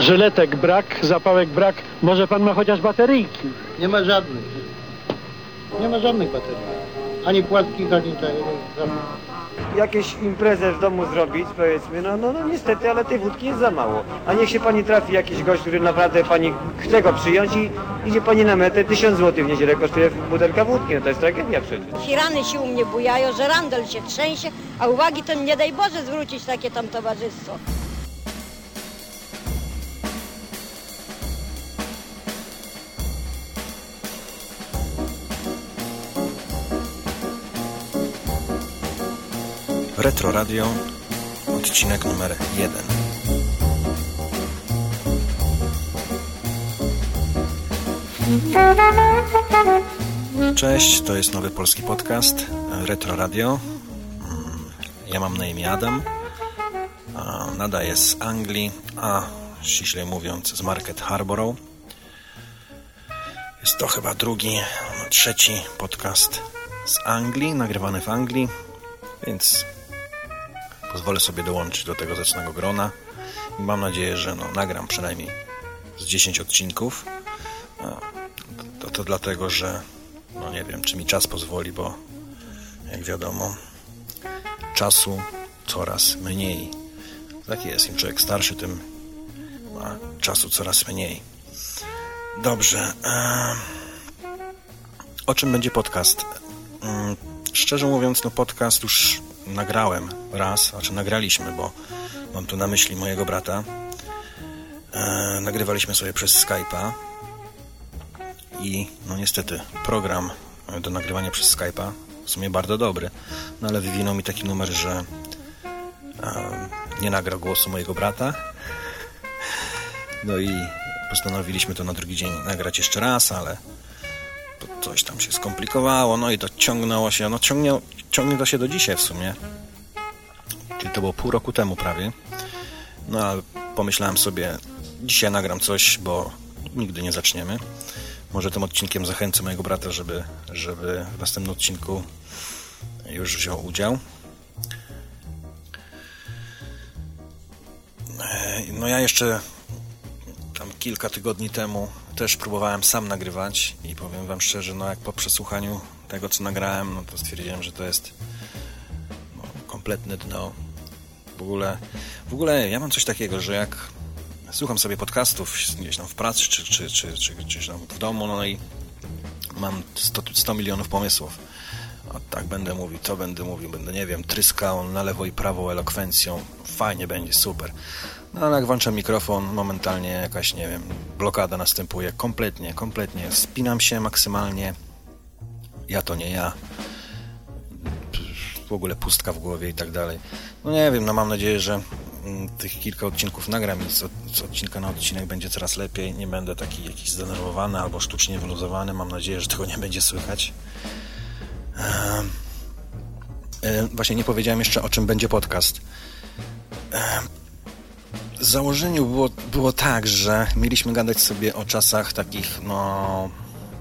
Żyletek brak, zapałek brak. Może pan ma chociaż bateryjki? Nie ma żadnych. Nie ma żadnych baterii. Ani płaskich, ani tego. jakieś imprezę w domu zrobić, powiedzmy, no, no, no niestety, ale tej wódki jest za mało. A niech się pani trafi jakiś gość, który naprawdę pani chce go przyjąć i idzie pani na metę, tysiąc złotych w niedzielę kosztuje butelka wódki, no to jest tragedia przecież. Hirany się u mnie bujają, że randel się trzęsie, a uwagi to nie daj Boże zwrócić takie tam towarzystwo. Retro Radio, odcinek numer 1. Cześć, to jest nowy polski podcast Retro Radio. Mm, Ja mam na imię Adam. Nadaję z Anglii, a ściślej mówiąc z Market Harborough. Jest to chyba drugi, trzeci podcast z Anglii, nagrywany w Anglii, więc pozwolę sobie dołączyć do tego zacnego grona i mam nadzieję, że no, nagram przynajmniej z 10 odcinków. A, To, to dlatego, że no nie wiem, czy mi czas pozwoli, bo jak wiadomo, czasu coraz mniej. Tak jest, im człowiek starszy, tym ma czasu coraz mniej. Dobrze. O czym będzie podcast? Mm, Szczerze mówiąc, no podcast już nagrałem raz, znaczy nagraliśmy, bo mam tu na myśli mojego brata. E, nagrywaliśmy sobie przez Skype'a i no niestety program do nagrywania przez Skype'a w sumie bardzo dobry, no ale wywinął mi taki numer, że e, nie nagra głosu mojego brata. No i postanowiliśmy to na drugi dzień nagrać jeszcze raz, ale coś tam się skomplikowało, no i to ciągnęło się, no ciągnie, ciągnie to się do dzisiaj w sumie. Czyli to było pół roku temu prawie. No ale pomyślałem sobie, dzisiaj nagram coś, bo nigdy nie zaczniemy. Może tym odcinkiem zachęcę mojego brata, żeby, żeby w następnym odcinku już wziął udział. E, No ja jeszcze tam kilka tygodni temu też próbowałem sam nagrywać i powiem wam szczerze, no jak po przesłuchaniu tego, co nagrałem, no to stwierdziłem, że to jest no, kompletne dno. W ogóle, w ogóle ja mam coś takiego, że jak słucham sobie podcastów gdzieś tam w pracy czy, czy, czy, czy, czy tam w domu, no i mam 100, 100 milionów pomysłów. A tak będę mówił, co będę mówił, będę, nie wiem, tryskał na lewo i prawo elokwencją, fajnie będzie, super. No ale jak włączam mikrofon, momentalnie jakaś, nie wiem, blokada następuje, kompletnie, kompletnie, spinam się maksymalnie, ja to nie ja, w ogóle pustka w głowie i tak dalej. No nie wiem, no mam nadzieję, że mm, tych kilka odcinków nagram i z, od- z odcinka na odcinek będzie coraz lepiej, nie będę taki jakiś zdenerwowany albo sztucznie wyluzowany, mam nadzieję, że tego nie będzie słychać. Em, e, Właśnie nie powiedziałem jeszcze, o czym będzie podcast. W założeniu było, było tak, że mieliśmy gadać sobie o czasach takich, no,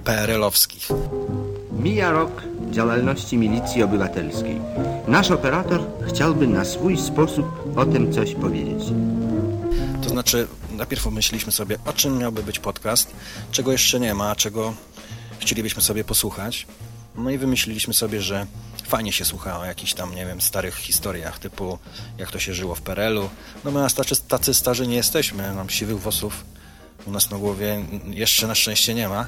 PRL-owskich. Mija rok działalności milicji obywatelskiej. Nasz operator chciałby na swój sposób o tym coś powiedzieć. To znaczy, najpierw pomyśleliśmy sobie, o czym miałby być podcast, czego jeszcze nie ma, czego chcielibyśmy sobie posłuchać. No i wymyśliliśmy sobie, że fajnie się słucha o jakichś tam, nie wiem, starych historiach, typu jak to się żyło w PRL-u. No my nas tacy, tacy starzy nie jesteśmy, nam siwych włosów u nas na głowie jeszcze na szczęście nie ma,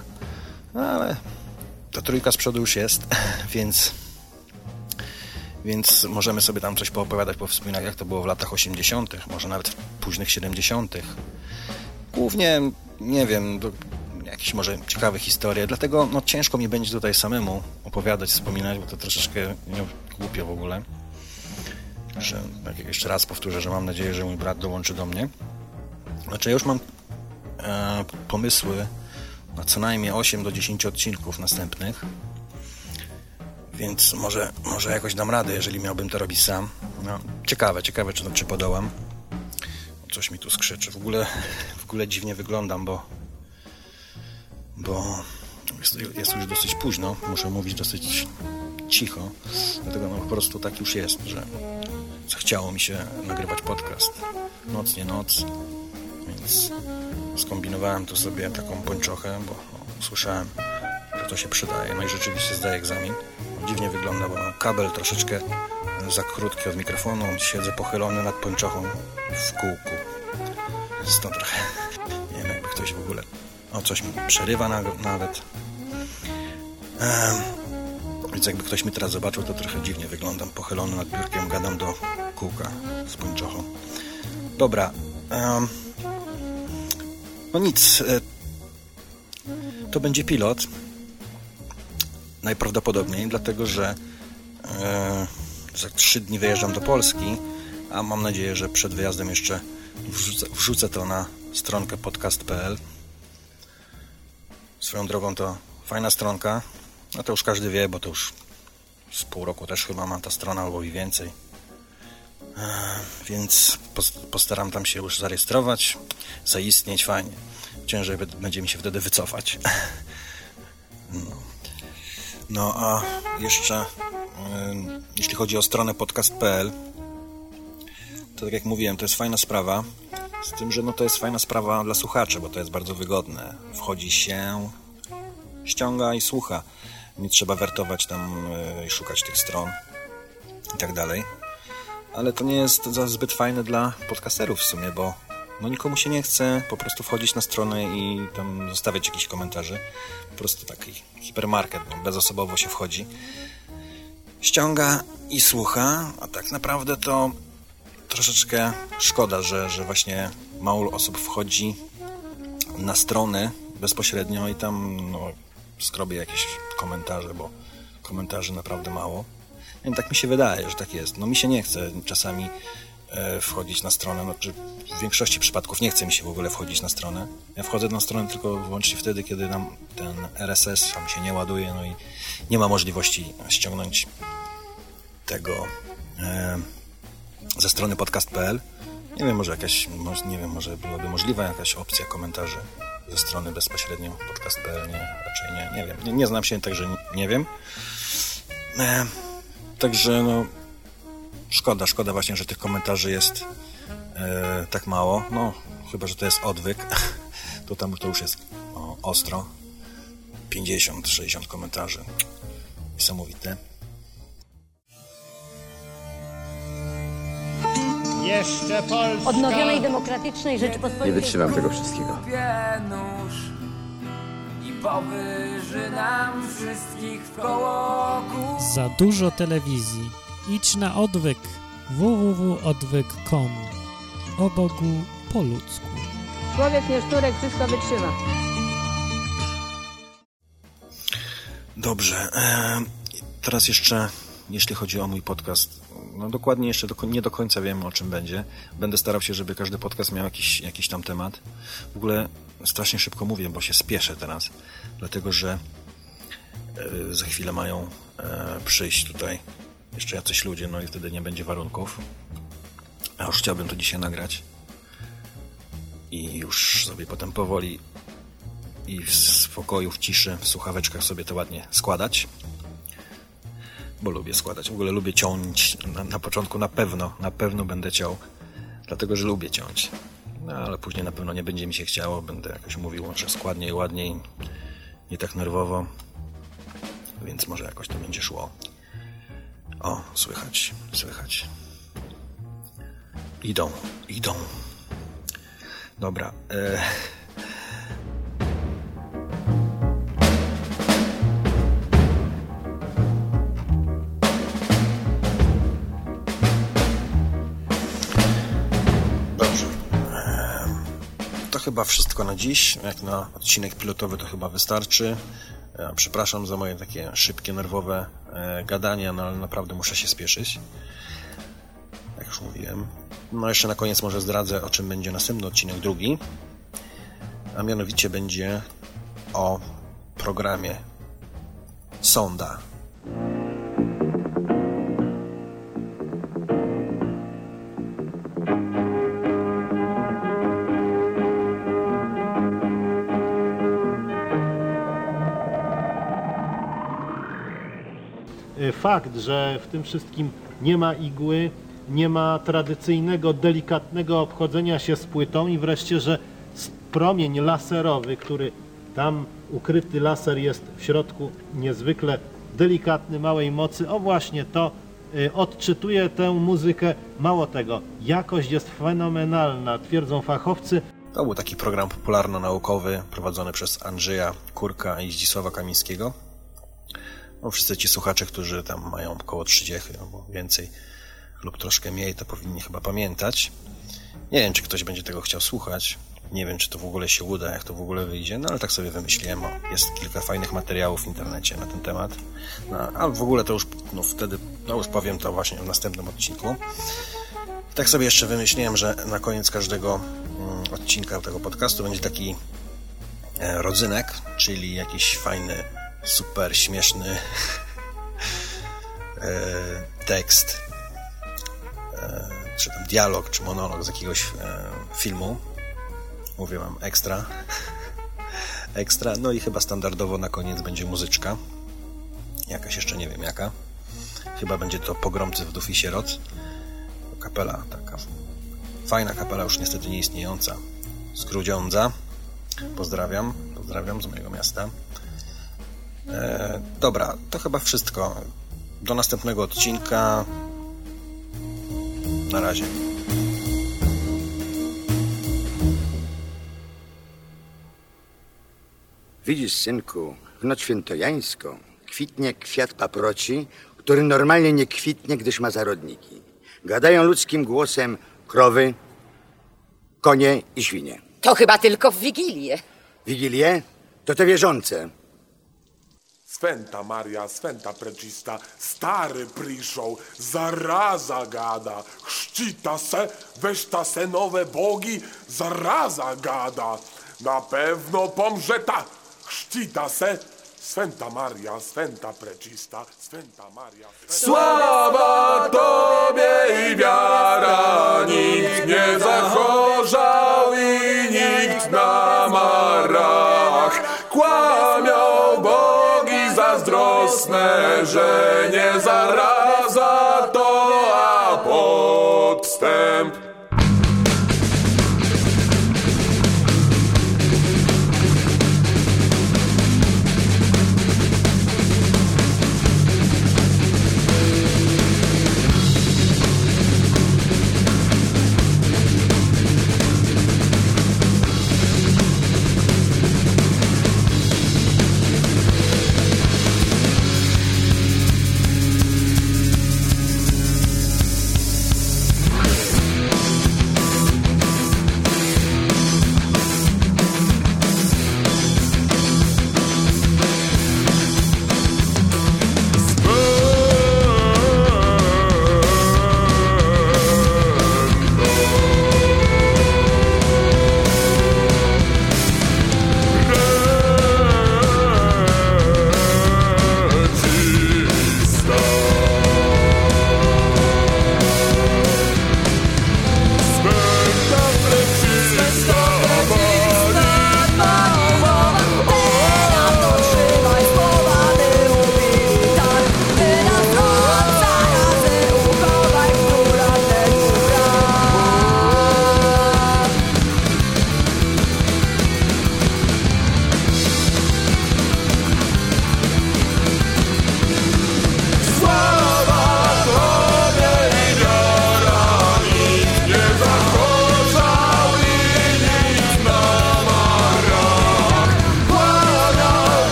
no ale ta trójka z przodu już jest, więc więc możemy sobie tam coś poopowiadać, powspominać, jak to było w latach 80., może nawet w późnych 70. Głównie, nie wiem, jakieś może ciekawe historie, dlatego no, ciężko mi będzie tutaj samemu opowiadać, wspominać, bo to troszeczkę głupio w ogóle. Że, tak jak jeszcze raz powtórzę, że mam nadzieję, że mój brat dołączy do mnie. Znaczy, ja już mam e, pomysły na co najmniej 8 do 10 odcinków następnych. Więc może, może jakoś dam radę, jeżeli miałbym to robić sam. No, ciekawe, ciekawe, czy, czy podołam. Coś mi tu skrzyczy. W ogóle, w ogóle dziwnie wyglądam, bo bo jest, jest już dosyć późno. Muszę mówić dosyć cicho. Dlatego no, po prostu tak już jest, że zachciało mi się nagrywać podcast. Noc, nie noc. Więc skombinowałem tu sobie taką pończochę, bo no, słyszałem, że to się przydaje. No i rzeczywiście zdaję egzamin. Dziwnie wygląda, bo mam kabel troszeczkę za krótki od mikrofonu. Siedzę pochylony nad pończochą w kółku. Jest to trochę... O, coś mi przerywa na- nawet. Ehm, więc jakby ktoś mi teraz zobaczył, to trochę dziwnie wyglądam. Pochylony nad biurkiem, gadam do kółka z pończochą. Dobra. em, no nic. e, To będzie pilot. Najprawdopodobniej, dlatego że e, za trzy dni wyjeżdżam do Polski, a mam nadzieję, że przed wyjazdem jeszcze wrzucę, wrzucę to na stronkę podcast.pl. Swoją drogą to fajna stronka. No to już każdy wie, bo to już z pół roku też chyba ma ta strona albo i więcej. E, Więc pos- postaram tam się już zarejestrować, zaistnieć fajnie. Ciężej będzie mi się wtedy wycofać. No, no a jeszcze jeśli chodzi o stronę podcast.pl to tak jak mówiłem, to jest fajna sprawa. Z tym, że no to jest fajna sprawa dla słuchaczy, bo to jest bardzo wygodne. Wchodzi się, ściąga i słucha. Nie trzeba wertować tam y, i szukać tych stron i tak dalej. Ale to nie jest za zbyt fajne dla podcasterów w sumie, bo no nikomu się nie chce po prostu wchodzić na stronę i tam zostawiać jakichś komentarzy. Po prostu taki hipermarket, no, bezosobowo się wchodzi. Ściąga i słucha, a tak naprawdę to troszeczkę szkoda, że, że właśnie mało osób wchodzi na strony bezpośrednio i tam no, skrobię jakieś komentarze, bo komentarzy naprawdę mało. I tak mi się wydaje, że tak jest. No mi się nie chce czasami e, wchodzić na stronę, no, czy w większości przypadków nie chce mi się w ogóle wchodzić na stronę. Ja wchodzę na stronę tylko wyłącznie wtedy, kiedy nam ten RSS tam się nie ładuje, no i nie ma możliwości ściągnąć tego e, ze strony podcast.pl. Nie wiem, może jakaś, nie wiem, może byłaby możliwa jakaś opcja komentarzy ze strony bezpośrednio podcast.pl, nie, raczej nie, nie wiem. Nie, nie znam się, także nie, nie wiem. E, także no, szkoda, szkoda właśnie, że tych komentarzy jest e, tak mało. No, chyba, że to jest odwyk, to tam to już jest o, ostro. 50-60 komentarzy. Niesamowite. Jeszcze Polska. Odnowionej demokratycznej Rzeczypospolitej. Nie wytrzymam tego wszystkiego. nóż i powyży nam wszystkich w koło kół. Za dużo telewizji. Idź na odwyk www.odwyk.com O Bogu po ludzku. Człowiek nie szturek, wszystko wytrzyma. Dobrze. em, teraz jeszcze, jeśli chodzi o mój podcast, no dokładnie jeszcze do, nie do końca wiem, o czym będzie. Będę starał się, żeby każdy podcast miał jakiś, jakiś tam temat. W ogóle strasznie szybko mówię, bo się spieszę teraz, dlatego że e, za chwilę mają e, przyjść tutaj jeszcze jacyś ludzie, no i wtedy nie będzie warunków. A już chciałbym to dzisiaj nagrać. I już sobie potem powoli i w spokoju, w ciszy, w słuchaweczkach sobie to ładnie składać. Bo lubię składać. W ogóle lubię ciąć. Na, na początku na pewno, na pewno będę ciął. Dlatego, że lubię ciąć. No, ale później na pewno nie będzie mi się chciało. Będę jakoś mówił, że składniej, ładniej. Nie tak nerwowo. Więc może jakoś to będzie szło. O, słychać, słychać. Idą, idą. Dobra. E... chyba wszystko na dziś. Jak na odcinek pilotowy to chyba wystarczy. E, Przepraszam za moje takie szybkie, nerwowe e, gadanie, no ale naprawdę muszę się spieszyć. Jak już mówiłem. No jeszcze na koniec może zdradzę, o czym będzie następny odcinek drugi. A mianowicie będzie o programie Sonda. Fakt, że w tym wszystkim nie ma igły, nie ma tradycyjnego, delikatnego obchodzenia się z płytą i wreszcie, że promień laserowy, który tam ukryty laser jest w środku niezwykle delikatny, małej mocy, o właśnie to y, odczytuje tę muzykę. Mało tego, jakość jest fenomenalna, twierdzą fachowcy. To był taki program popularno-naukowy prowadzony przez Andrzeja Kurka i Zdzisława Kamińskiego. No, wszyscy ci słuchacze, którzy tam mają około 30 albo więcej lub troszkę mniej, to powinni chyba pamiętać. Nie wiem, czy ktoś będzie tego chciał słuchać. Nie wiem, czy to w ogóle się uda, jak to w ogóle wyjdzie, no ale tak sobie wymyśliłem. Jest kilka fajnych materiałów w internecie na ten temat. No, a w ogóle to już no, wtedy, no już powiem to właśnie w następnym odcinku. Tak sobie jeszcze wymyśliłem, że na koniec każdego mm, odcinka tego podcastu będzie taki e, rodzynek, czyli jakiś fajny, super śmieszny e, tekst, e, czy tam dialog, czy monolog z jakiegoś e, filmu. Mówię wam ekstra. Ekstra. No i chyba standardowo na koniec będzie muzyczka. Jakaś jeszcze nie wiem jaka. Chyba będzie to Pogromcy Wdów i Sierot. Kapela taka. Fajna kapela, już niestety nieistniejąca. Z Grudziądza. Pozdrawiam. Pozdrawiam z mojego miasta. E, dobra, to chyba wszystko. Do następnego odcinka. Na razie. Widzisz, synku, w noc świętojańską kwitnie kwiat paproci, który normalnie nie kwitnie, gdyż ma zarodniki. Gadają ludzkim głosem krowy, konie i świnie. To chyba tylko w Wigilię. Wigilię to te wierzące. Sventa Maria, Sventa Precista, stary priszł, zaraza gada, chrzcita se, weźta se nowe bogi, zaraza gada. Na pewno pomrze ta, chrzcita se, Sventa Maria, Sventa Precista, Sventa Maria. Sława Tobie i wiara, nikt nie zachorzał i nikt na marach. Bogi zazdrosne, że nie zaraz.